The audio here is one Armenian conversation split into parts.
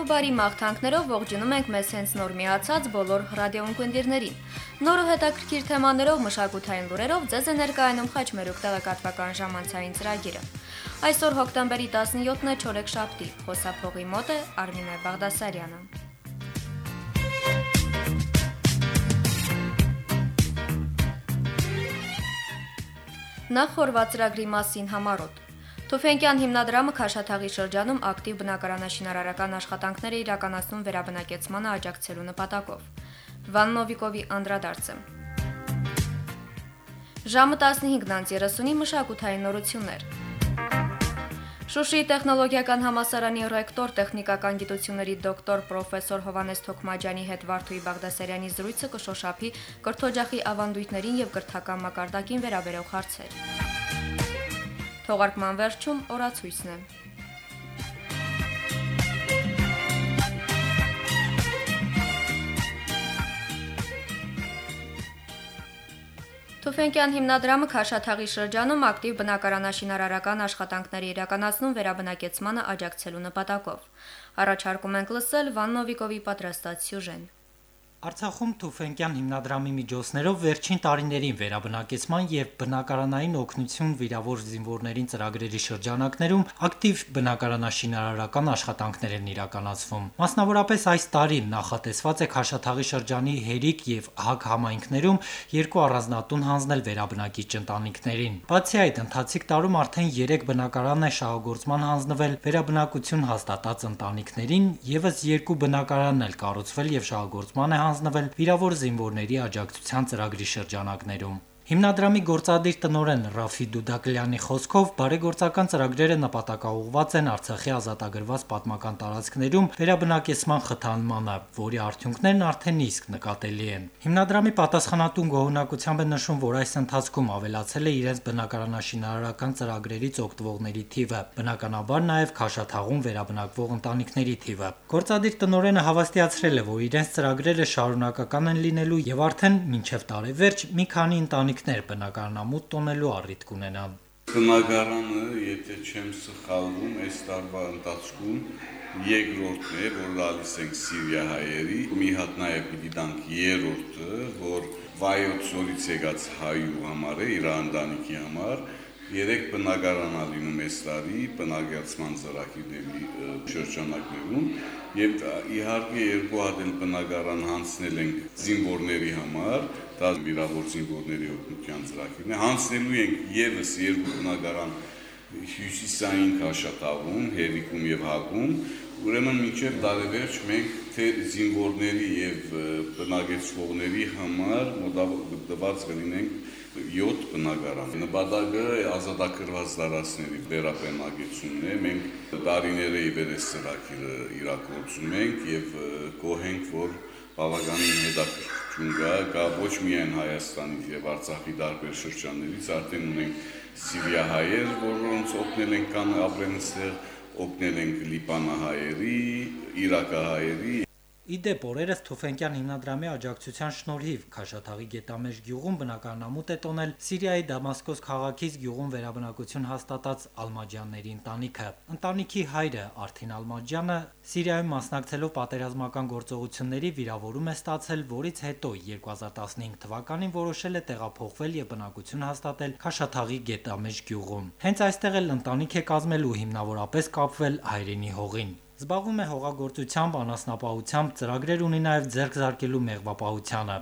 ու բարի մաղթանքներով ողջունում ենք մեզ հենց նոր միացած բոլոր ռադիոընկերներին։ Նոր ու հետաքրքիր թեմաներով մշակութային լուրերով ձեզ է ներկայանում Խաչմերուկ տեղեկատվական ժամանցային ծրագիրը։ Այսօր հոկտեմբերի 17-ն է Չորեքշաբթի։ Խոսափողի մոտ է Արմինե Բաղդասարյանը։ Նախ խորված ծրագրի մասին համարոտ։ Թուֆենկյան հիմնադրամը Քաշաթաղի շրջանում ակտիվ բնակարանաշինարարական աշխատանքներ է իրականացնում վերաբնակեցմանը աջակցելու նպատակով։ Վան Նովիկովի անդրադարձը։ Ժամը 15:30-ի մշակութային նորություններ։ Շուշիի տեխնոլոգիական համասարանի ռեկտոր տեխնիկական գիտությունների դոկտոր պրոֆեսոր Հովանես Թոքմաջյանի հետ Վարդուի Բաղդասարյանի զրույցը կշոշափի կրթօջախի ավանդույթներին եւ կրթական մակարդակին վերաբերող հարցեր։ Թողարկման վերջում օրացույցն է։ Թուֆենկյան հիմնադրամը Քաշաթաղի շրջանում ակտիվ բնակարանաշինարարական աշխատանքներ իրականացնում վերաբնակեցմանը աջակցելու նպատակով։ Առաջարկում ենք լսել Վան Նովիկովի պատրաստած սյուժեն։ Արցախում Թուֆենկյան հիմնադրամի միջոցներով վերջին տարիներին վերաբնակեցման եւ բնակարանային օգնություն վիրավոր զինվորներին ծրագրերի շրջանակներում ակտիվ բնակարանաշինարարական աշխատանքներ են իրականացվում։ Մասնավորապես այս տարի նախատեսված է Խաշաթաղի շրջանի Հերիկ եւ Հակ համայնքներում երկու առանձնատուն հանձնել վերաբնակիչ ընտանիքներին։ Բացի այդ, ընթացիկ տարում արդեն 3 բնակարան է շահագործման հանձնվել վերաբնակություն հաստատած ընտանիքներին, եւս երկու բնակարան էլ կառուցվել եւ շահագործման է հանձնվել վիրավոր զինվորների աջակցության ծրագրի շրջանակներում։ Հիմնադրամի գործադիր տնօրեն Ռաֆի Դուդակլյանի խոսքով բարեգործական ծրագրերը նպատակաուղված են Արցախի ազատագրված պատմական տարածքներում վերաբնակեցման խթանմանը, որի արդյունքներն արդեն իսկ նկատելի են։ Հիմնադրամի պատասխանատուն գոհունակությամբ է նշում, որ այս ընթացքում ավելացել է իրենց բնակարանաշինարարական ծրագրերից օգտվողների թիվը, բնականաբար նաև Խաշաթաղում վերաբնակվող ընտանիքների թիվը։ Գործադիր տնօրենը հավաստիացրել է, որ իրենց ծրագրերը շարունակական են լինելու եւ արդեն մինչեւ տարեվերջ մի քանի ընտանիք ընտանիքներ բնակարանամուտ տոնելու առիթ կունենան։ Բնակարանը, եթե չեմ սխալվում, այս տարվա ընթացքում երկրորդն է, որ լալիս ենք Սիրիա հայերի, մի հատ նաև պիտի տանք երրորդը, որ վայոց ծորից եկած հայու համար է, իր համար, երեք բնակարանա լինում այս տարի բնակեցման ծրագիրների շրջանակներում եւ իհարկե երկու հատ բնակարան հանձնել ենք զինվորների համար դա վիրավոր զինվորների օգնության ծրագիրն է հանձնելու ենք եւս երկու բնակարան հյուսիսային Քաշաթաղում, Հերիկում եւ Հակում, ուրեմն մինչև տարեվերջ մենք թե զինվորների եւ բնակեցողների համար մոտավորված կլինենք 7 բնակարան։ Նպատակը ազատագրված տարածքների վերապենակեցումն է։ Մենք տարիների իվերես ծրագիրը իրականացում ենք եւ կողենք, որ բավականին հետաքրքրություն կա, կա ոչ միայն Հայաստանից եւ Արցախի տարբեր շրջաններից, արդեն ունենք Սիրիահայեր, որոնց օգնել ենք կան ապրեն այստեղ, օգնել ենք Լիբանահայերի, Իրաքահայերի Իդեպ օրերս Թուֆենկյան հիմնադրամի աջակցության շնորհիվ Քաշաթաղի Գետամեջ գյուղում բնակարանամուտ է տոնել Սիրիայի Դամասկոս քաղաքից գյուղում վերաբնակություն հաստատած Ալմաջյանների ընտանիքը։ Ընտանիքի հայրը Արթին Ալմաջյանը Սիրիայում մասնակցելով պատերազմական գործողությունների վիրավորում է ստացել, որից հետո 2015 թվականին որոշել է տեղափոխվել եւ բնակություն հաստատել Քաշաթաղի Գետամեջ գյուղում։ Հենց այստեղ էլ ընտանիք է կազմելու հիմնավորապես կապվել հայրենի հողին։ Զբաղվում է հողագործությամբ, անասնապահությամբ, ծրագրեր ունի նաև ձեռք զարկելու մեղվապահությանը։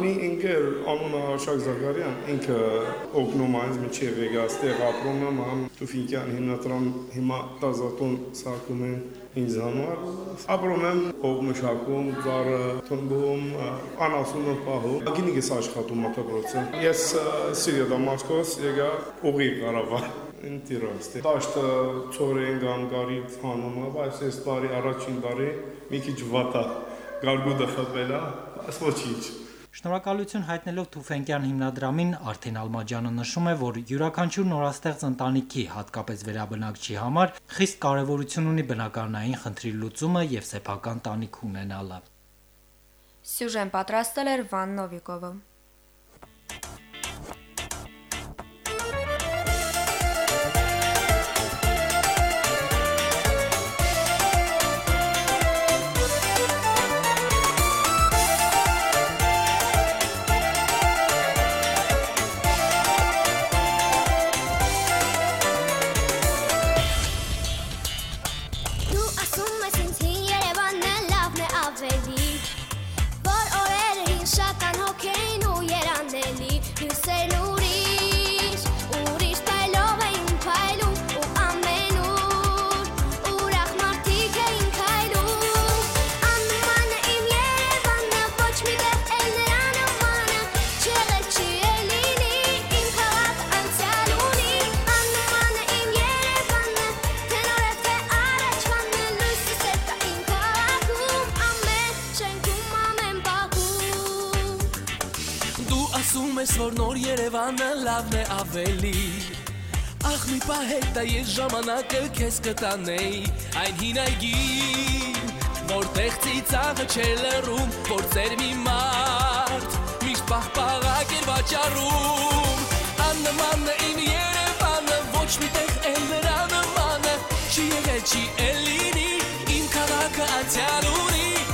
Մի ինքեր անունը Արշակ Զարգարյան, ինքը օգնում այնց միջև եկաստեղ ապրում եմ, համ Տուֆինկյան հիմնադրամ հիմա տազատուն սարքում են ինձ համար։ Ապրում եմ ով մշակում, ծառը թնբում, անասունը պահում։ Գինիգես աշխատում մոտավորոցը։ Ես Սիրիա Դամասկոս եկա ուղի Ղարաբաղ ինտերեստ։ Դաշտը ծորեն գանգարի ցանումը, բայց այս տարի առաջին տարի մի քիչ վատա գարգուդը խփելա, ասես ոչինչ։ Շնորհակալություն հայտնելով Թուֆենկյան հիմնադրամին Արթին Ալմաջյանը նշում է, որ յուրաքանչյուր նորաստեղծ ընտանիքի, հատկապես վերաբնակչի համար խիստ կարևորություն ունի բնակարանային խնդրի լուծումը եւ սեփական տանիք ունենալը։ Սյուժեն պատրաստել էր Վան Նովիկովը։ լավն է ավելի Ախ մի պահետ դա ես ժամանակը քեզ կտանեի Այն հին այգին Որտեղ ծիծաղը չէ լրում Որ ծեր մի մարդ Միշտ պահպաղակ էր վաճառում Աննմանը իմ երևանը Ոչ մի տեղ էլ նրա նմանը Չի եղել չի էլ լինի Իմ քաղաքը անցյալ ունի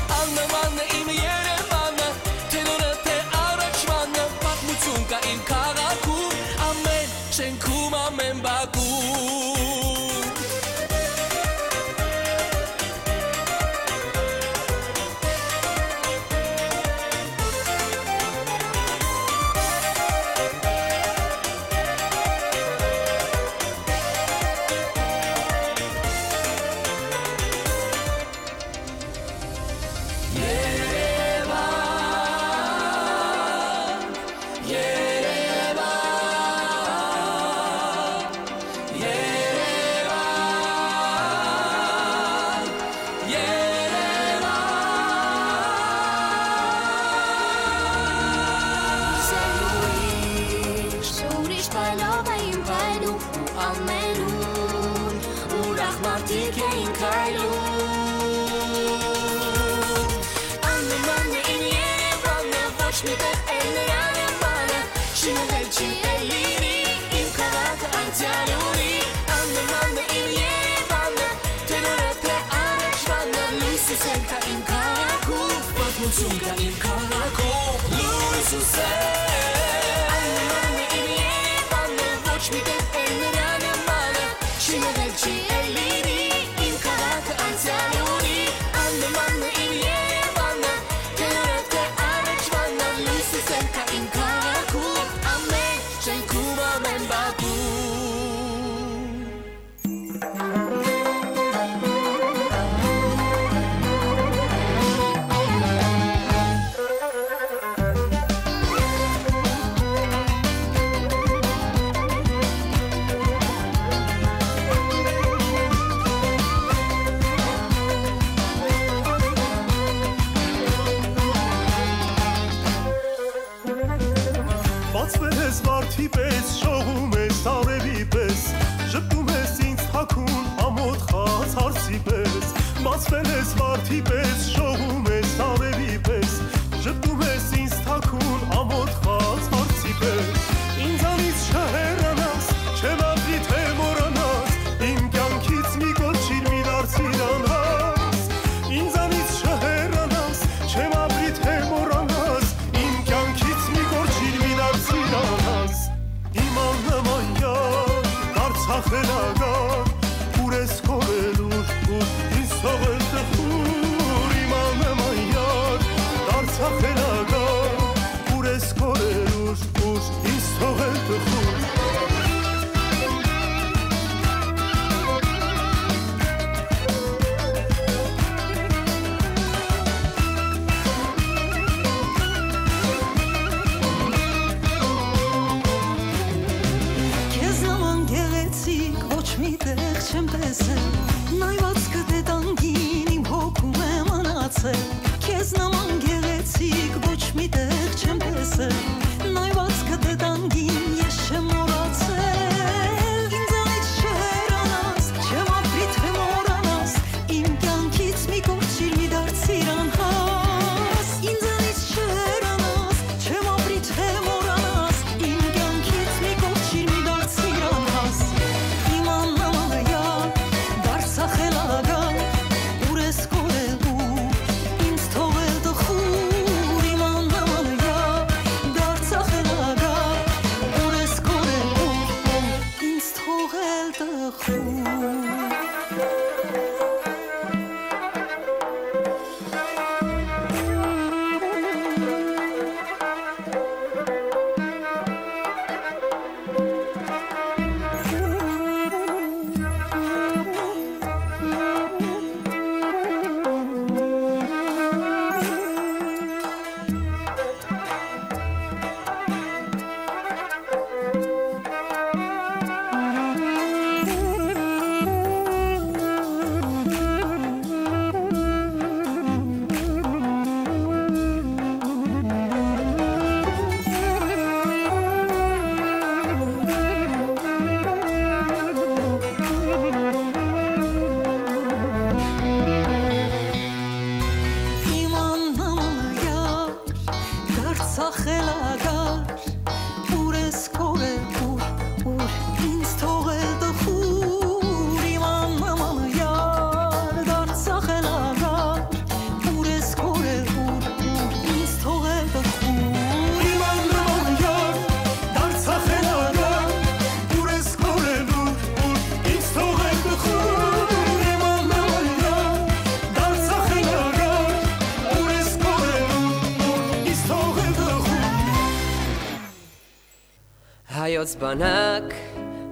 հայոց բանակ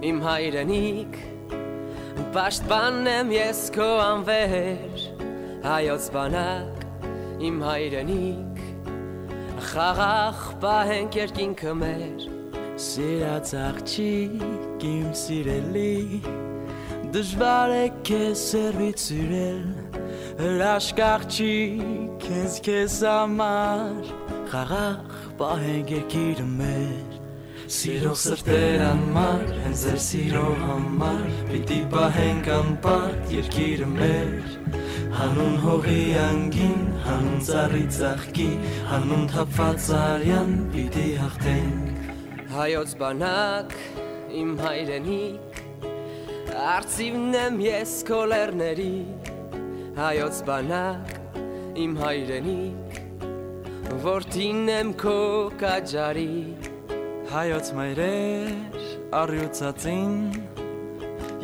իմ հայրենիք Պաշտպանեմ ես քո անվեր հայոց բանակ իմ հայրենիք խաղաղ պահենք երկինքը մեր Սիրած աղջիկ իմ սիրելի Դժվար է քեզ սերվից սիրել Հրաշք աղջիկ քեզ քեզ համար Խաղաղ պահենք երկիրը մեր Սիրո սրտեր անմար, հենց ձեր սիրո համար Պիտի պահենք անպատ երկիրը մեր Հանուն հողի անգին, հանուն ծառի ծաղկի Հանուն թափված արյան պիտի հաղթենք հայոց բանակ իմ հայրենիք Արծիվն եմ ես քո լեռների հայոց բանակ իմ հայրենիք Որդին եմ քո կաջարի Հայոց մայրեր առյուծածին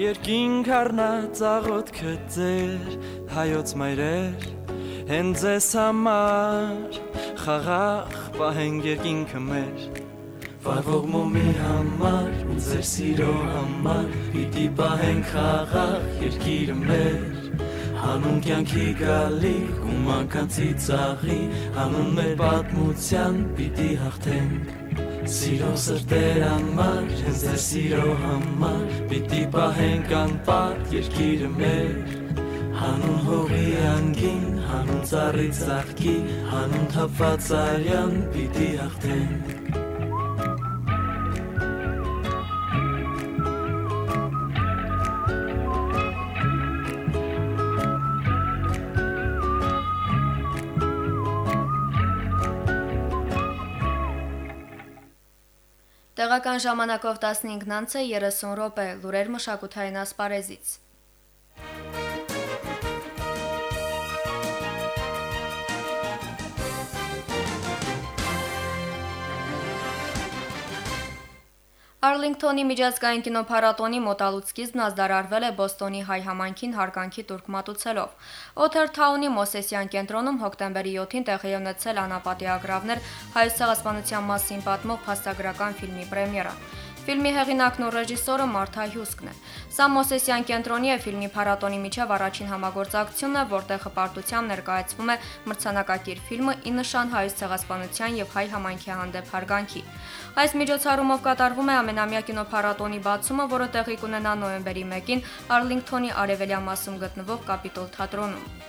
Երկինք առնած աղոտքը ձեր Հայոց մայրեր հեն ձեզ համար Խաղաղ պահենք երկինքը մեր Վարվող մոմի համար ձեր սիրո համար Պիտի պահենք խաղաղ երկիրը մեր Հանուն կյանքի գալիք ու մանկանցի ծաղի Հանուն մեր պատմության պիտի հաղթենք Սիրո սրտեր անմար, հենց ձեր սիրո համար Պիտի պահենք անպատ երկիրը մեր Հանուն հողի անգին, հանուն ծառի ծաղկի Հանուն թափված արյան պիտի հաղթենք Տեղական ժամանակով 15-ից 30 րոպե լուրեր մշակութային ասպարեզից։ Արլինգտոնի միջազգային կինոփառատոնի մոտալուտ սկիզբն ազդարարվել է Բոստոնի հայ համայնքին հարգանքի տուրք մատուցելով։ Օթերթաունի Մոսեսյան կենտրոնում հոկտեմբերի 7-ին տեղի ունեցել անապատի ագրավներ հայոց ցեղասպանության մասին պատմող փաստագրական ֆիլմի պրեմիերա։ Ֆիլմի հեղինակն ու ռեժիսորը Մարթա Հյուսկն է։ Սա Մոսեսյան կենտրոնի է ֆիլմի փառատոնի միջև առաջին համագործակցությունն է, որտեղ հպարտությամբ ներկայացվում է մրցանակակիր ֆիլմը՝ ի նշան հայոց ցեղասպանության եւ հայ համայնքի հանդեպ հարգանքի։ Այս միջոցառումով կատարվում է ամենամյա կինոփառատոնի բացումը, որը տեղի կունենա նոյեմբերի 1-ին Արլինգտոնի արևելյան մասում գտնվող Կապիտոլ թատրոնում։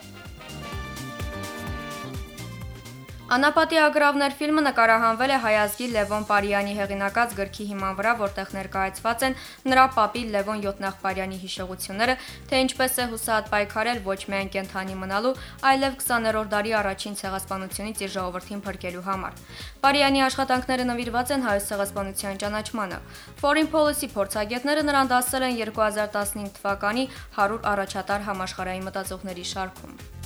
Անապատի ագրավներ ֆիլմը նկարահանվել է հայազգի Լևոն Պարյանի հեղինակած գրքի հիման վրա, որտեղ ներկայացված են նրա պապի Լևոն Յոտնախպարյանի հիշողությունները, թե ինչպես է հուսահատ պայքարել ոչ միայն կենթանի մնալու, այլև 20-րդ դարի առաջին ցեղասպանությունից իր ժողովրդին փրկելու համար։ Պարյանի աշխատանքները նվիրված են հայոց ցեղասպանության ճանաչմանը։ Foreign Policy փորձագետները նրան դասել են 2015 թվականի 100 առաջատար համաշխարհային մտածողների շարքում։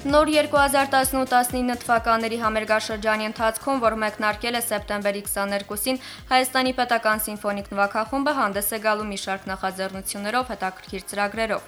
Նոր 2018-19 թվականների համերգաշրջանի ընթացքում, որ մեկնարկել է սեպտեմբերի 22-ին, Հայաստանի Պետական Սիմֆոնիկ նվագախումբը հանդես է գալու մի շարք նախաձեռնություններով, հետաքրքիր ծրագրերով։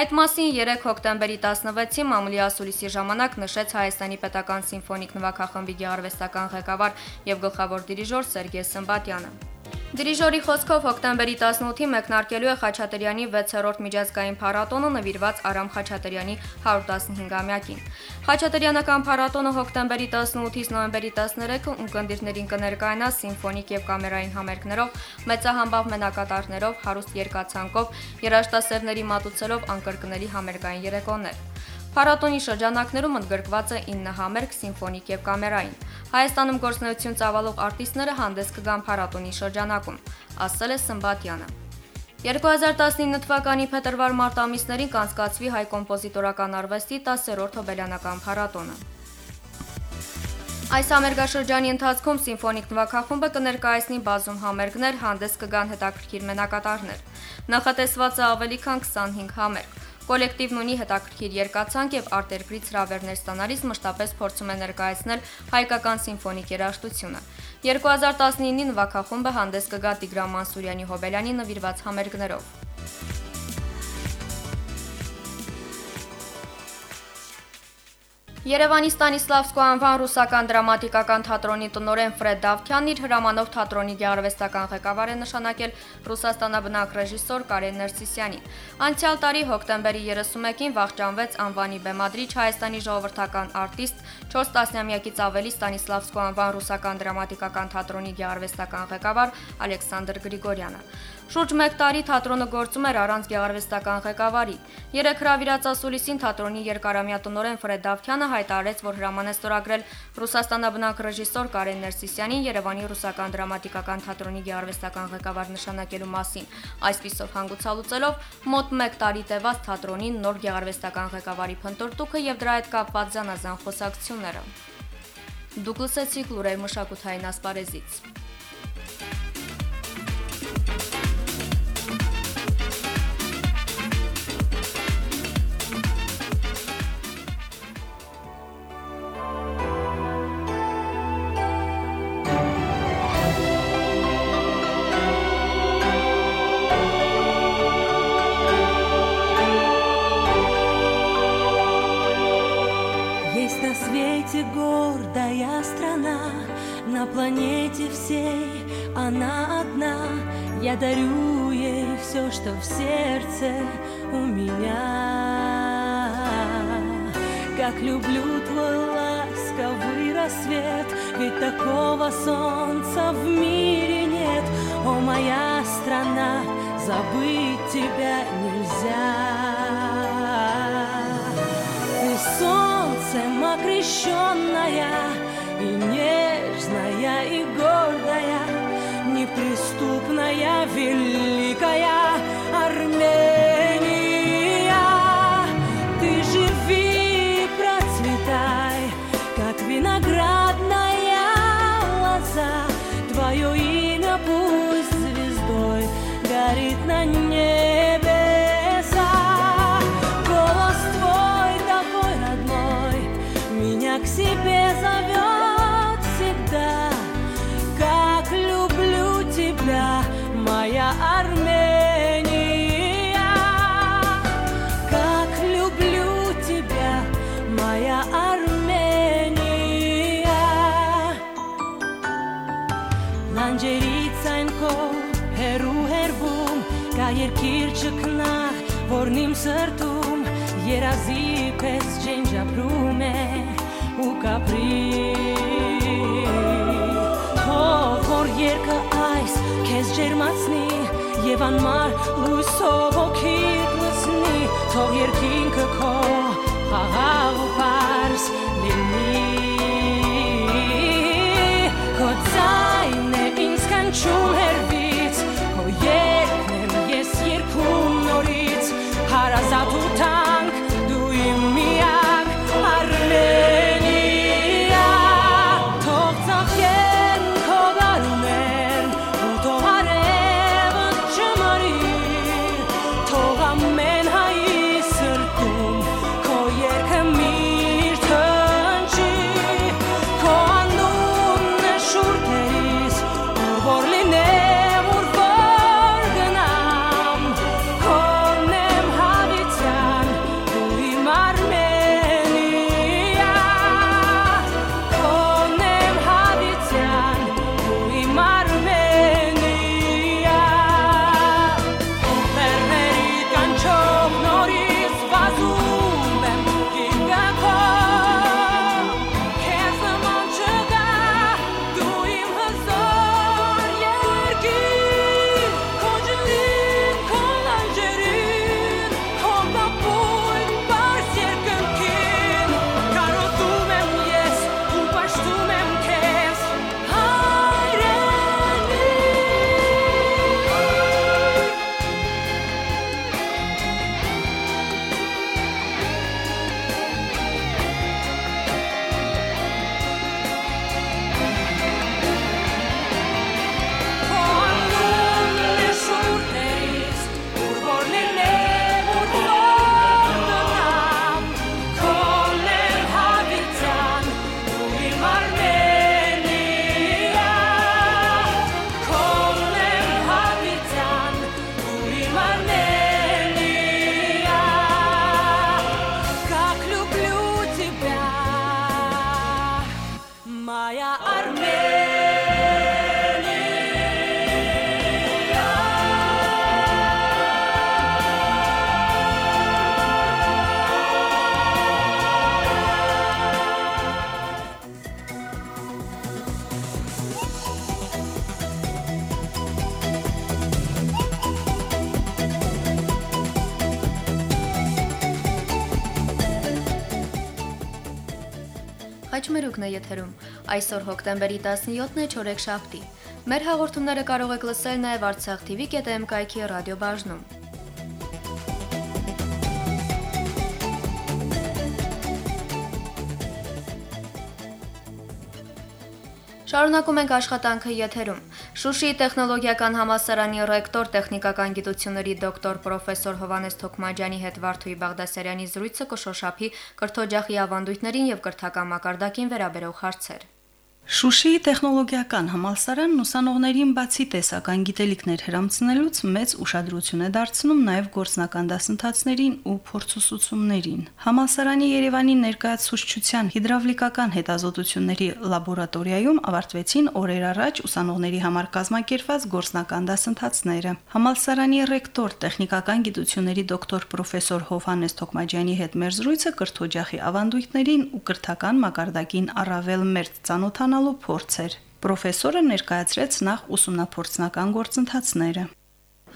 Այդ մասին 3 հոկտեմբերի 16-ին մամուլի ասուլիսի ժամանակ նշեց Հայաստանի Պետական Սիմֆոնիկ նվագախմբի գեղարվեստական ղեկավար եւ գլխավոր դիրիժոր Սերգեյ Սմբատյանը։ Դիրիժորի խոսքով հոկտեմբերի 18-ին մեկնարկելու է Խաչատրյանի 6-րդ միջազգային փառատոնը նվիրված Արամ Խաչատրյանի 115-ամյակին։ Խաչատրյանական փառատոնը հոկտեմբերի 18-ից նոյեմբերի 13-ը ունկնդիրներին կներկայանա սիմֆոնիկ եւ կամերային համերգներով, մեծահամբավ մենակատարներով, հարուստ երկացանկով, երաժշտասերների մատուցելով անկրկնելի համերգային երեկոներ։ Փառատոնի շրջանակներում ընդգրկված է 9 համերգ սիմֆոնիկ եւ կամերային։ Հայաստանում գործնեություն ծավալող արտիստները հանդես կգան փառատոնի շրջանակում, ասել է Սմբատյանը։ 2019 թվականի փետրվար-մարտ ամիսներին կանցկացվի հայ կոմպոզիտորական արվեստի 10-րդ հոբելյանական փառատոնը։ Այս ամերգաշրջանի ընթացքում սիմֆոնիկ նվագախումբը կներկայացնի բազում համերգներ, հանդես կգան հետաքրքիր մենակատարներ։ Նախատեսված է ավելի քան 25 համերգ։ Կոլեկտիվն ունի հետաքրքիր երկացանք եւ արտերկրից հրավերներ ստանալիս մշտապես փորձում է ներկայացնել հայկական սիմֆոնիկ երաժշտությունը։ 2019-ի նվագախումբը հանդես կգա Տիգրան Մանսուրյանի Հոբելյանի նվիրված համերգներով։ Երևանի Ստանիսլավսկու անվան ռուսական դրամատիկական թատրոնի տնօրեն Ֆրեդ Դավթյանն իր հրամանով թատրոնի գեղարվեստական ղեկավար է նշանակել Ռուսաստանաբնակ ռեժիսոր Կարեն Ներսիսյանին։ Անցյալ տարի հոկտեմբերի 31-ին վախճանվեց անվանի բեմադրիչ Հայաստանի ժողովրդական արտիստ 4 տասնամյակից ավելի Ստանիսլավսկու անվան ռուսական դրամատիկական թատրոնի գեղարվեստական ղեկավար Ալեքսանդր Գրիգորյանը։ Շուրջ 1 տարի թատրոնը գործում էր առանց գեղարվեստական ղեկավարի։ Երեք հրավիրած ասուլիսին թատրոնի երկարամյա տնօրեն Ֆրեդ Դավթյանը հայտարարեց, որ հրաման է ստորագրել Ռուսաստանաբնակ ռեժիսոր Կարեն Ներսիսյանին Երևանի ռուսական դրամատիկական թատրոնի գեղարվեստական ղեկավար նշանակելու մասին։ Այսպիսով հանգուցալուծելով մոտ 1 տարի տևած թատրոնին նոր գեղարվեստական ղեկավարի փնտրտուքը եւ դրա հետ կապված զանազան խոսակցությունները։ Դուք լսեցիք լուրեր մշակութային ասպարեզից։ Дарю ей все, что в сердце у меня. Как люблю твой ласковый рассвет, ведь такого солнца в мире нет. О, моя страна, забыть тебя нельзя. Ты солнцем окрещенная И нежная, и гордая Неприступная, великая եւ անմար լույսով օքիդ լցնի թող երկինքը քո խաղաղ խաչմերուկն է եթերում։ Այսօր հոկտեմբերի 17-ն է չորեքշաբթի։ Մեր հաղորդումները կարող եք լսել նաև Արցախ TV-ը կայքի ռադիոբաժնում։ Շարունակում ենք աշխատանքը եթերում։ Շուշիի տեխնոլոգիական համալսարանի ռեկտոր տեխնիկական գիտությունների դոկտոր պրոֆեսոր Հովանես Թոքմաջյանի հետ Վարդուհի Բաղդասարյանի զրույցը կշոշափի կրթօջախի ավանդույթներին եւ կրթական մակարդակին վերաբերող հարցեր։ Շուշիի տեխնոլոգիական համալսարանն ուսանողներին բացի տեսական գիտելիքներ հրամցնելուց մեծ ուշադրություն է դարձնում նաև գործնական դասընթացներին ու փորձուսուցումներին։ Համալսարանի Երևանի ներկայացուցչության հիդրավլիկական հետազոտությունների լաբորատորիայում ավարտվեցին օրեր առաջ ուսանողների համար կազմակերպված գործնական դասընթացները։ Համալսարանի ռեկտոր տեխնիկական գիտությունների դոկտոր պրոֆեսոր Հովհանես Թոքմաջյանի հետ մեր զրույցը կրթօջախի ավանդույթներին ու կրթական մակարդակին առավել մերձ ծանոթանալու ստանալու փորձ էր։ Պրոֆեսորը ներկայացրեց նախ ուսումնափորձնական գործընթացները։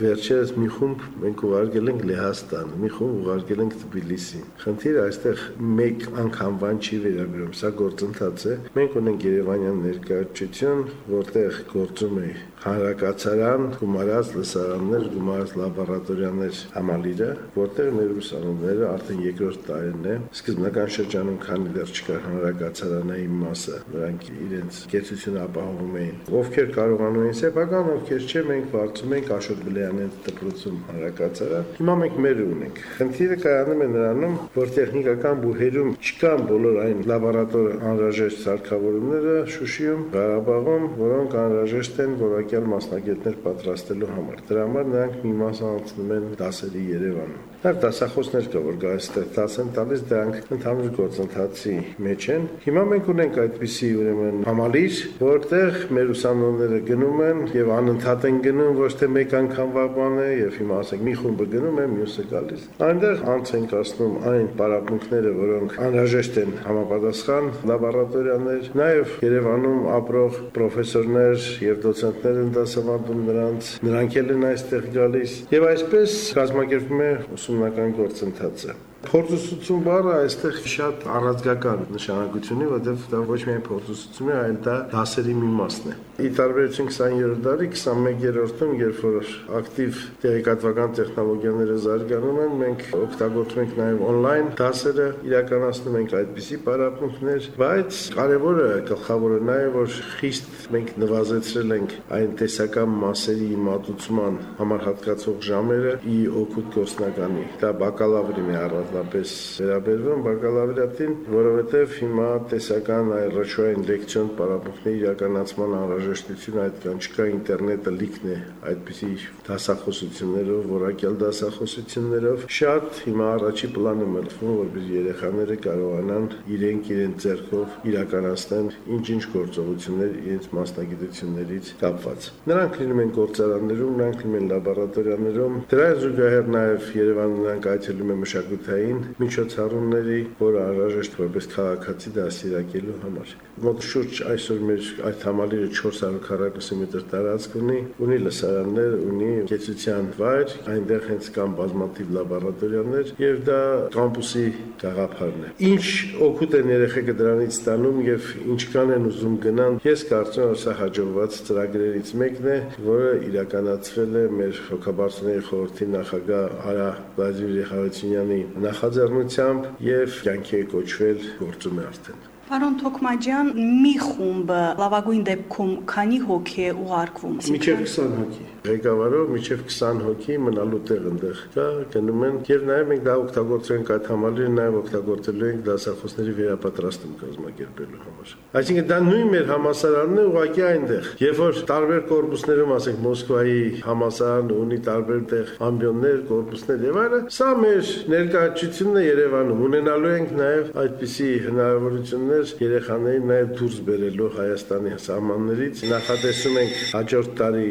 Վերջերս մի խումբ մենք ուղարկել ենք Լեհաստան, մի խումբ ուղարկել ենք Թբիլիսի։ Խնդիրը այստեղ մեկ անգամվան չի վերաբերում, սա գործընթաց է։ Մենք ունենք Երևանյան ներկայացություն, որտեղ գործում է հանրակացարան, գումարած լսարաններ, գումարած լաբորատորիաներ համալիրը, որտեղ մեր ուսանողները արդեն երկրորդ տարին է, սկզբնական շրջանում քանի դեռ չկար հանրակացարանային մասը, նրանք իրենց կեցությունը ապահովում էին։ Ովքեր կարողանում էին սեփական, ովքեր չէ, մենք վարձում ենք Աշոտ Սարգսյանեն դպրոցում հանրակացարան։ Հիմա մենք մեր ունենք։ Խնդիրը կայանում է նրանում, որ տեխնիկական բուհերում չկան բոլոր այն լաբորատոր անհրաժեշտ սարքավորումները Շուշիում, Ղարաբաղում, որոնք անհրաժեշտ են որակյալ մասնագետներ պատրաստելու համար։ Դրա համար նրանք մի մաս անցնում են դասերի Երևանում։ Նաև դասախոսներ կա, որ գա այստեղ դաս են տալիս, դրանք ընդհանուր գործընթացի մեջ են։ Հիմա մենք ունենք այդպիսի ուրեմն համալիր, որտեղ մեր ուսանողները գնում են եւ անընդհատ են գնում, ոչ թե մեկ անգամ բան է եւ հիմա ասենք մի խումբը գնում է, մյուսը գալիս։ Այնտեղ անց են կասնում այն պարապմունքները, որոնք անհրաժեշտ են համապատասխան լաբորատորիաներ, նաեւ Երևանում ապրող պրոֆեսորներ եւ դոցենտներ են դասավանդում նրանց, նրանք էլ են այստեղ գալիս եւ այսպես կազմակերպվում է ուսումնական գործընթացը։ Փորձուսուցում բառը այստեղ շատ առանցքական նշանակություն ունի, որովհետև դա ոչ միայն փորձուսուցում է, այլ դա դասերի մի մասն է։ Ի տարբերություն 20-րդ դարի 21-րդում, երբ որ ակտիվ տեղեկատվական տեխնոլոգիաները զարգանում են, մենք օգտագործում ենք նաև on-line դասերը, իրականացնում ենք այդպիսի պարապմունքներ, բայց կարևորը գլխավորը նա է, որ խիստ մենք նվազեցրել ենք այն տեսական մասերի մատուցման համար հատկացող ժամերը ի օգուտ գործնականի։ Դա բակալավրի մի առանց առանձնապես վերաբերվում բակալավրիատին, որովհետև հիմա տեսական այ ռեչոային լեկցիոն պարապմունքների իրականացման անհրաժեշտություն այդքան չկա, ինտերնետը լիքն է այդպիսի դասախոսություններով, որակյալ դասախոսություններով։ Շատ հիմա առաջի պլանը մտվում, որպես երեխաները կարողանան իրենք իրենց ձեռքով իրականացնեն ինչ-ինչ գործողություններ իրենց մասնագիտություններից կապված։ Նրանք լինում են գործարաններում, նրանք լինում են լաբորատորիաներում։ Դրա զուգահեռ նաև Երևանը նրանք այցելում են մշակութային բակային միջոցառումների, որը անհրաժեշտ որպես քաղաքացի դասիրակելու համար։ Մոտ շուրջ այսօր մեր այդ համալիրը 440 մետր տարածք ունի, ունի լսարաններ, ունի կեցության վայր, այնտեղ հենց կան բազմաթիվ լաբորատորիաներ եւ դա կամպուսի գաղափարն է։ Ինչ օգուտ են երեխեքը դրանից ստանում եւ ինչքան են ուզում գնան, ես կարծում եմ, սա հաջողված ծրագրերից մեկն է, որը իրականացվել է մեր հոգաբարձուների խորհրդի նախագահ Արա Վլադիմիր Խարությունյանի նախաձեռնությամբ եւ կյանքի է կոչվել գործում է արդեն։ Պարոն Թոքմաջյան, մի խումբը լավագույն դեպքում քանի հոգի է ուղարկվում։ Միջև 20 հոգի ղեկավարով միջև 20 հոգի մնալու տեղ այնտեղ կա, գնում են եւ նաեւ մենք դա օգտագործում ենք այդ համալիրը նաեւ օգտագործելու ենք դասախոսների վերապատրաստում կազմակերպելու համար։ Այսինքն դա նույն մեր համասարանն է ուղղակի այնտեղ։ Երբ որ տարբեր կորպուսներում, ասենք Մոսկվայի համասարանը ունի տարբեր տեղ ամբիոններ, կորպուսներ եւ այլն, սա մեր ներկայացությունն է Երևանում։ Ունենալու ենք նաեւ այդպիսի հնարավորություններ երեխաներին նաեւ դուրս բերելու Հայաստանի սահմաններից։ Նախատեսում ենք հաջորդ տարի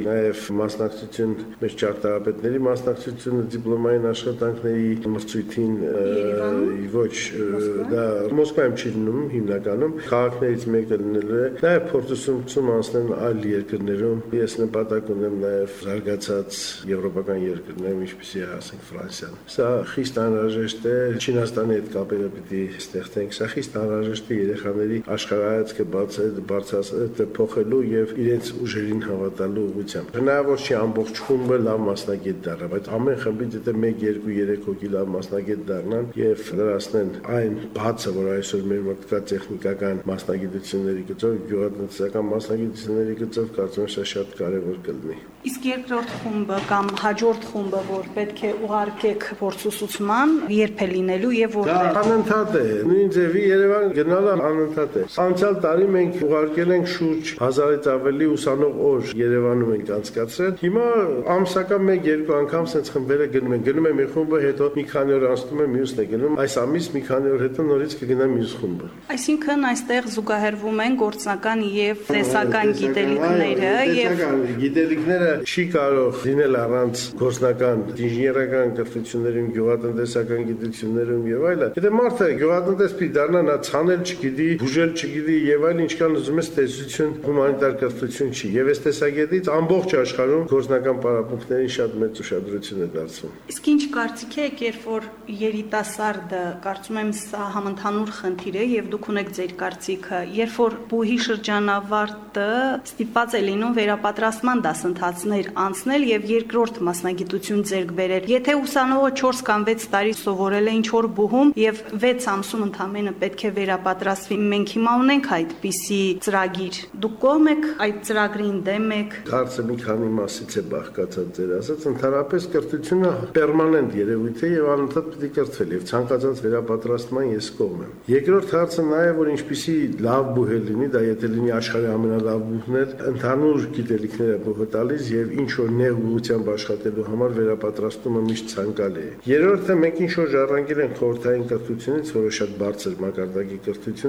մաս մասնակցություն մեր ճարտարապետների մասնակցությունը դիպլոմային աշխատանքների մրցույթին ոչ դա Մոսկվայում չի լինում հիմնականում քաղաքներից մեկը լինել է նաև փորձում անցնել այլ երկրներում ես նպատակ ունեմ նաև զարգացած եվրոպական երկրներում ինչպեսի է ասենք Ֆրանսիան սա խիստ անհրաժեշտ է Չինաստանի հետ կապերը պիտի ստեղծենք սա խիստ անհրաժեշտ է երեխաների աշխարհայացքը բացել բարձրացնել փոխելու եւ իրենց ուժերին հավատալու ուղղությամբ հնարավոր չի ամբողջ խումբը լավ մասնագետ դառնա բայց ամեն խմբից եթե 1 2 3 հոգի լավ մասնագետ դառնան եւ դրացնեն այն բացը որ այսօր մեր մոտ կա տեխնիկական մասնագիտությունների գծով գյուղատնտեսական մասնագիտությունների գծով կարծում եմ սա շատ կարեւոր կլինի իսկ երկրորդ խումբը կամ հաջորդ խումբը որ պետք է ուղարկեք փորձուսուցման երբ է լինելու եւ որտեղ Դա անընդհատ է նույն ձևի Երևան գնալը անընդհատ է անցյալ տարի մենք ուղարկել ենք շուրջ 1000-ից ավելի ուսանող օր Երևանում ենք անցկացրել հիմա ամսական 1-2 անգամ sense խմբերը գնում են գնում է մի խումբը հետո մի քանի օր անցնում է մյուսն է գնում այս ամիս մի քանի օր հետո նորից կգնա մյուս խումբը այսինքն այստեղ զուգահեռվում են գործնական եւ տեսական գիտելիքները եւ գիտելիքները չի կարող լինել առանց գործնական ինժեներական կրթություններում գյուղատնտեսական գիտություններում եւ այլն եթե մարդը գյուղատնտես պիտի դառնա նա ցանել չգիտի բուժել չգիտի եւ այլն ինչքան ուզում ես տեսություն հումանիտար կրթություն չի եւ այս տեսակետից ամբողջ աշխարհում գործնական պարապմունքներին շատ մեծ ուշադրություն է դարձվում իսկ ինչ կարծիք եք երբ որ երիտասարդը կարծում եմ սա համընդհանուր խնդիր է եւ դուք ունեք ձեր կարծիքը երբ որ բուհի շրջանավարտը ստիպված է լինում վերապատրաստման դասընթացներ անցնել եւ երկրորդ մասնագիտություն ձեռք բերել եթե ուսանողը 4 կամ 6 տարի սովորել է ինչ որ բուհում եւ 6 ամսում ընդամենը պետք է վերապատրաստվի մենք հիմա ունենք այդպիսի ծրագիր դուք կողմ եք այդ ծրագրին դեմ եք Հարցը մի քանի մասից է բաղկացած ձեր ասած ընդհանրապես կրթությունը պերմանենտ երևույթ է եւ անընդհատ պիտի կրթվել եւ ցանկացած վերապատրաստման ես կողմ եմ երկրորդ հարցը նա է որ ինչպիսի լավ բուհ է լինի դա եթե լինի աշխարհի ամենալավ բուհն է ընդհանուր գիտելիքները բուհը տալիս եւ ինչ որ նեղ ուղղությամբ աշխատելու համար վերապատրաստումը միշտ ցանկալի է երրորդը մենք ինչ որ ժառանգել ենք խորհրդային կրթությունից որը շատ բարձր մակարդակի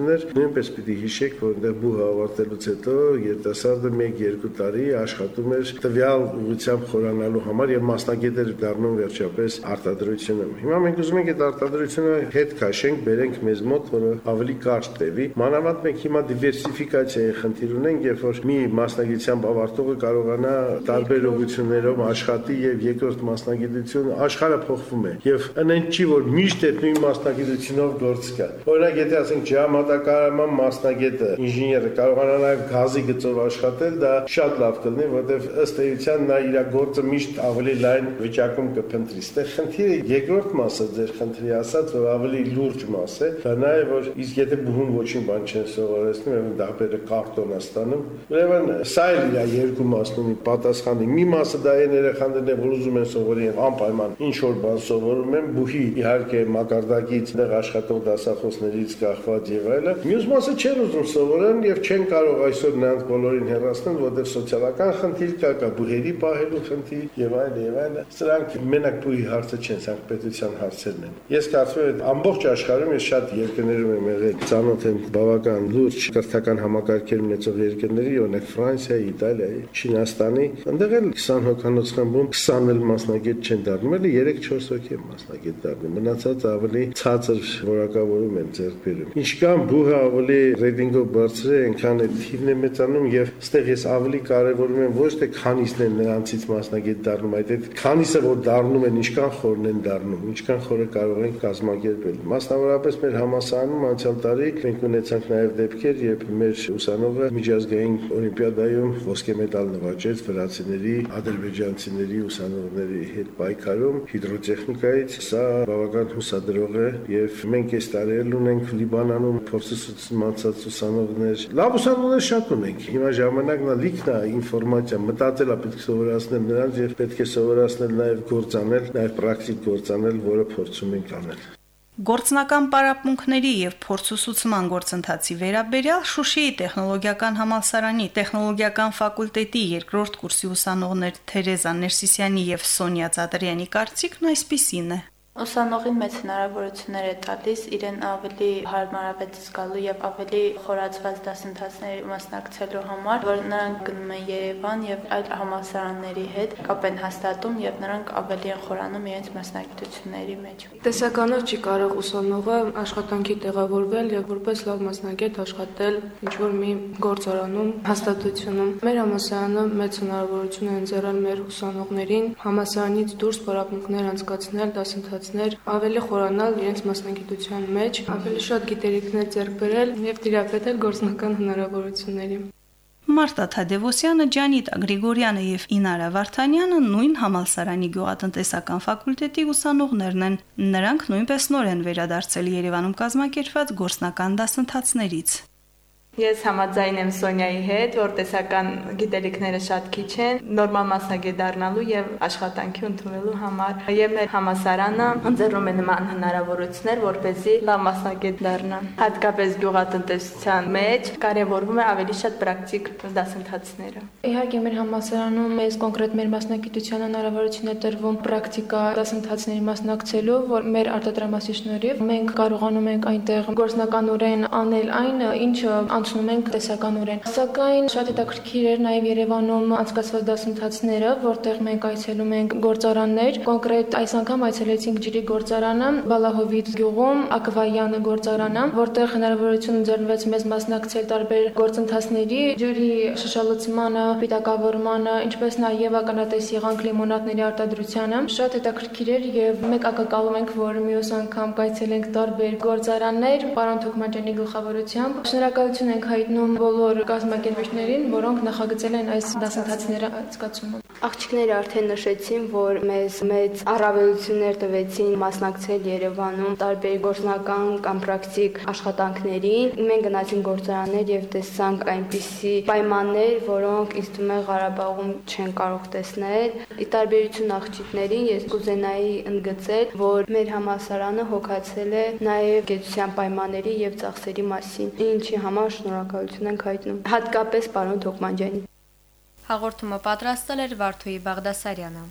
կրթություններ նույնպես պիտի հիշեք որ այնտեղ բուհը ավարտելուց հետո երիտասարդը 1-2 տարի աշխատում էր տվյալ ուղղությամբ խորանալու համար եւ մասնագետեր դառնում վերջապես արտադրությունում հիմա մենք ուզում ենք այդ արտադրությունը հետ քաշենք բերենք մեզ մոտ որը ավելի կարճ տևի մանավանդ մենք հիմա դիվերսիֆիկացիայի խնդիր ունենք երբ որ մի մասնագիտությամբ ավարտողը կարողանա տարբեր ուղղություններով աշխատի եւ երկրորդ մասնագիտություն աշխարհը փոխվում է եւ այնեն չի որ միշտ այդ նույն մասնագիտությունով գործ կա օրինակ եթե ասենք ջրամատակարարման մասնագետը ինժեները կարողանա նաեւ գազի գծով աշխատել դա շատ լավ կլինի որովհետեւ ըստ էության նա իր գործը միշտ ավելի լայն վիճակում կփնտրի ստեղ խնդիրը երկրորդ մասը ձեր խնդրի ասած որ ավելի լուրջ մաս է դա նա է որ իսկ եթե բուհում ոչինչ բան չեն սովորեցնում եւ դահբերը կարտոն է ստանում ուրեմն սա էլ իր երկու մասն ունի պատասխանի մի մասը դա են երեխաներն են որ ուզում են սովորեն անպայման ինչ որ բան սովորում են բուհի իհարկե մակարդակից դեռ աշխատող դասախոսներից կախված եւ այլը մյուս մասը չեն ուզում սովորեն եւ չեն կարող այսօր նրանց բոլորին հեռացնել որտեղ սոցիալական խնդիր կա կա բուհերի պահելու խնդիր եւ այլ եւ այլ սրանք մենակ բուհի հարցը չեն սրանք պետության հարցերն են ես կարծում եմ ամբողջ աշխարհում ես շատ երկրներում եմ եղել ցանոթ եմ բավական լուրջ կրթական համակարգեր ունեցող երկրների օրինակ Ֆրանսիայի, Իտալիայի, Չինաստանի այնտեղ էլ 20 հոգանոց խմբում 20 էլ մասնագետ չեն դառնում, էլ 3-4 հոգի են մասնագետ դառնում։ Մնացածը ավելի ցածր որակավորում են ձեռք բերում։ Ինչքան բուհը ավելի ռեյտինգով բարձր է, այնքան է թիվն է մեծանում եւ ստեղ ես ավելի կարեւորում եմ ոչ թե քանիսն են նրանցից մասնագետ դառնում, այլ այդ քանիսը որ դառնում են, ինչքան խորն են դառնում, ինչքան խորը կարող են կազմակերպել։ Մասնավորապես մեր համասարանում անցյալ տարի մենք ունեցանք նաեւ դեպքեր, երբ մեր ուսանողը միջազգային օլիմպիադայում ոսկե մեդալ նվաճեց վրացիների, ադրբեջանցիների ուսանողների հետ պայքարում հիդրոտեխնիկայից։ Սա բավական հուսադրող է եւ մենք այս տարի ունենք Լիբանանում փորձուսուցում անցած ուսանողներ։ Լավ ուսանողներ շատ ունենք։ Հիմա ժամանակն է լիքն է ինֆորմացիա, մտածելա պետք սովորացնել նրանց եւ պետք է սովորացնել նաեւ գործանել, նաեւ պրակտիկ գործանել, որը փորձում ենք անել։ Գործնական պարապմունքների եւ փորձուսուցման գործընթացի վերաբերյալ Շուշիի տեխնոլոգիական համալսարանի տեխնոլոգիական ֆակուլտետի երկրորդ կուրսի ուսանողներ Թերեզա Ներսիսյանի եւ Սոնյա Ծադրյանի կարծիքն այսպիսին է. Ուսանողին մեծ հնարավորություններ է տալիս իրեն ավելի հարմարավետ զգալու եւ ավելի խորացված դասընթացների մասնակցելու համար, որ նրանք գնում են Երևան եւ այլ համալսարանների հետ կապ են հաստատում եւ նրանք ավելի են խորանում իրենց մասնագիտությունների մեջ։ Տեսականով չի կարող ուսանողը աշխատանքի տեղավորվել եւ որպես լավ մասնագետ աշխատել ինչ-որ մի գործարանում, հաստատությունում։ Մեր համալսարանը մեծ հնարավորություն է ընձեռել մեր ուսանողներին համալսարանից դուրս պարապմունքներ անցկացնել, դասընթացներ, ավելի խորանալ իրենց մասնագիտության մեջ, ավելի շատ գիտելիքներ ձեռք բերել եւ տիրապետել գործնական հնարավորությունների։ Մարտա Թադևոսյանը, Ջանիտա Գրիգորյանը եւ Ինարա Վարդանյանը նույն համալսարանի գյուղատնտեսական ֆակուլտետի ուսանողներն են։ Նրանք նույնպես նոր են վերադարձել Երևանում կազմակերպված գործնական դասընթացներից։ Ես համաձայն եմ Սոնյայի հետ, որ տեսական գիտելիքները շատ քիչ են, նորմալ մասնագետ դառնալու եւ աշխատանքի ընդունելու համար։ Եվ մեր համասարանը ընձեռում է նման հնարավորություններ, որպեսզի լավ մասնագետ դառնան։ Հատկապես գյուղատնտեսության մեջ կարևորվում է ավելի շատ պրակտիկ դասընթացները։ Իհարկե մեր համասարանում մեզ կոնկրետ մեր մասնագիտության հնարավորություն է տրվում պրակտիկա դասընթացների մասնակցելու, որ մեր արտադրամասի շնորհիվ մենք կարողանում ենք այնտեղ գործնականորեն անել այն, ինչը անցնում ենք տեսականորեն։ Սակայն շատ հետաքրքիր էր նաև Երևանում անցկացված դասընթացները, որտեղ մենք այցելում ենք գործարաններ, կոնկրետ այս անգամ այցելեցինք ջրի գործարանը, Բալահովից գյուղում, Ակվայանը գործարանը, որտեղ հնարավորություն ընձեռնվեց մեզ մասնակցել տարբեր գործընթացների, ջրի շշալցմանը, պիտակավորմանը, ինչպես նաև ականատես եղանք լիմոնադների արտադրությանը։ Շատ հետաքրքիր էր եւ մեկ ակակալում ենք, որ մյուս անգամ կայցելենք տարբեր գործարաններ, պարոն Թոքմաջյանի գլխավորությամբ։ Շնորհակալություն ենք հայտնում բոլոր կազմակերպիչներին, որոնք նախագծել են այս դասընթացները անցկացումը։ Աղջիկները արդեն նշեցին, որ մեզ մեծ առավելություններ տվեցին մասնակցել Երևանում տարբեր գործնական կամ պրակտիկ աշխատանքներին։ Մենք գնացինք գործարաններ եւ տեսանք այնպիսի պայմաններ, որոնք ինձ թվում է Ղարաբաղում չեն կարող տեսնել։ Ի տարբերություն աղջիկներին ես կուզենայի ընդգծել, որ մեր համասարանը հոգացել է նաեւ գեցության պայմանների եւ ծախսերի մասին, ինչի համար շնորհակալություն ենք հայտնում։ Հատկապես պարոն Թոքմանջյանի Հաղորդումը պատրաստել էր Վարդուհի Բաղդասարյանը։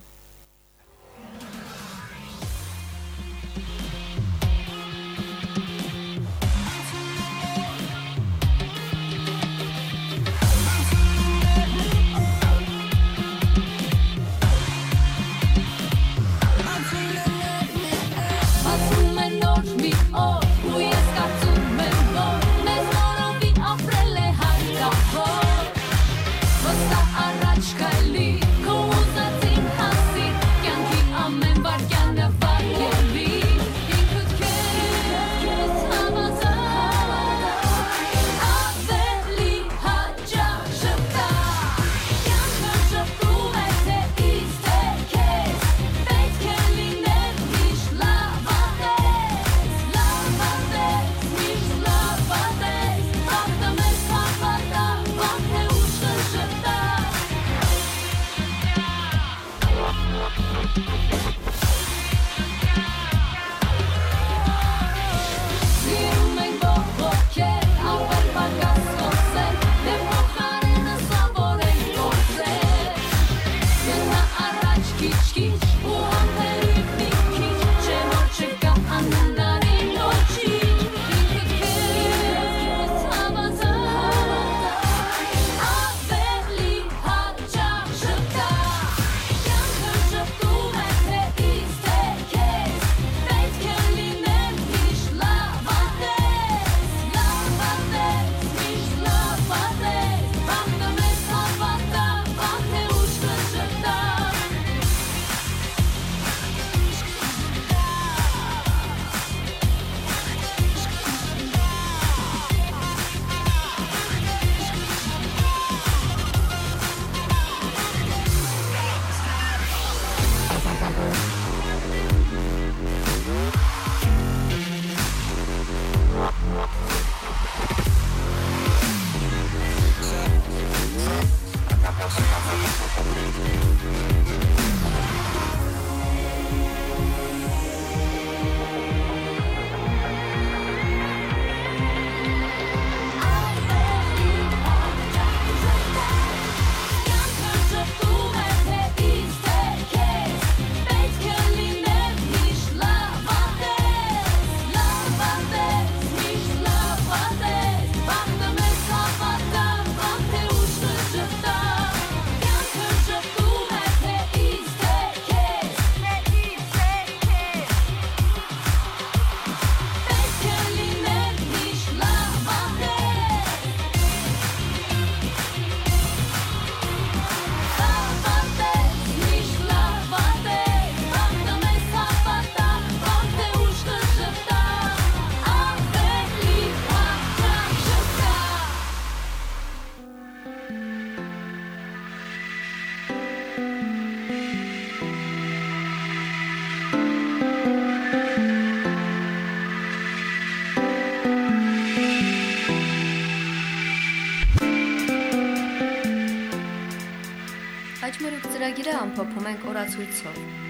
միջոցով։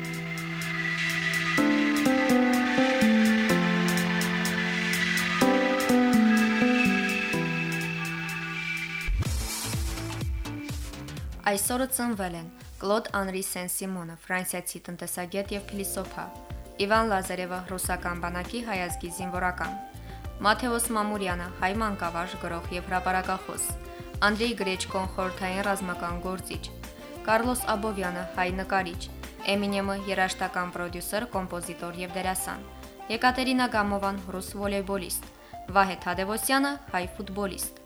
Այսօրը ծնվել են Կլոդ Անրի Սեն-Սիմոնը, ֆրանսիացի տնտեսագետ եւ փիլիսոփա, Իվան Լազարևը, ռուսական բանակի հայազգի զինվորական, Մաթեոս Մամուրյանը, հայ մանկավարժ գրող եւ հրապարակախոս, Անդրեյ Գրեչկոն, խորթային ռազմական գործիչ, Կարլոս Աբովյանը, հայ նկարիչ, Eminem-ը երաժշտական պրոդյուսեր, կոմպոզիտոր եւ դերասան։ Եկատերինա Գամովան ռուս վոլեյբոլիստ։ Վահե Թադևոսյանը հայ ֆուտբոլիստ։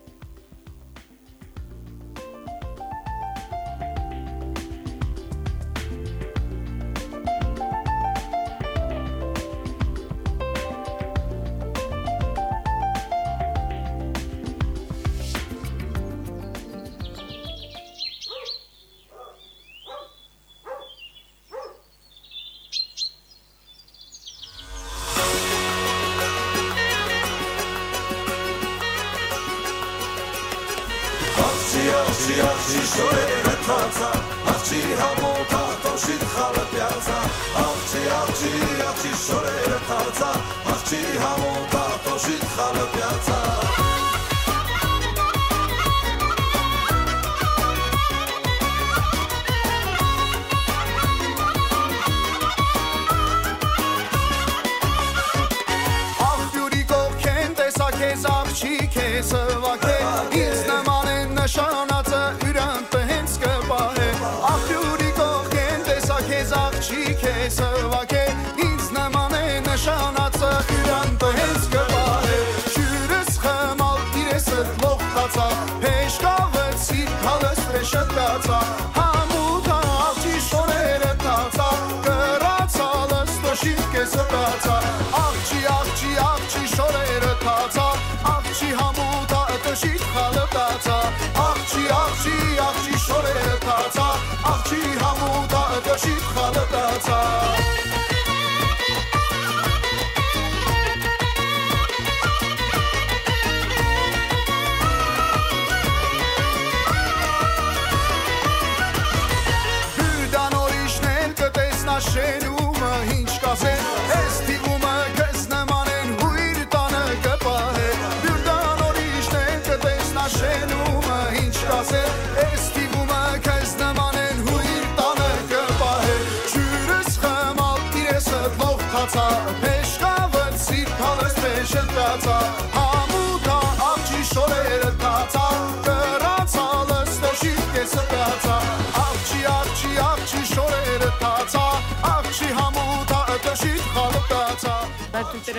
աղջի աղջի շորը տացա աղջի համուտա դաշի խալը տացա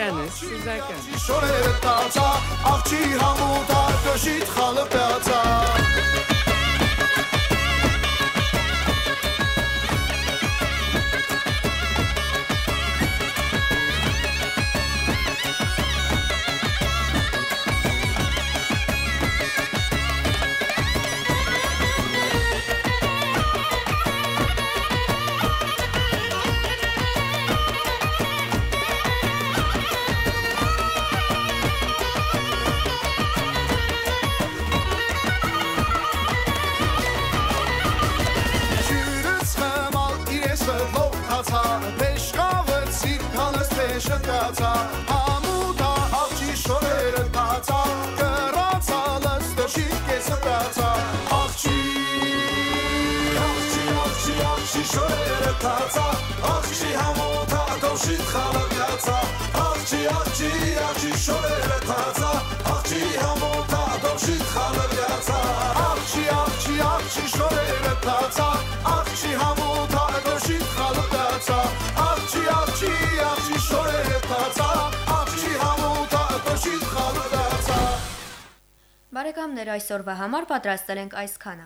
Սյուզանը, Սյուզակը։ Շորերը տացա, աղջի համուտա, դոշից խալը պյացա։ մեր այսօրվա համար պատրաստել ենք այսքանը։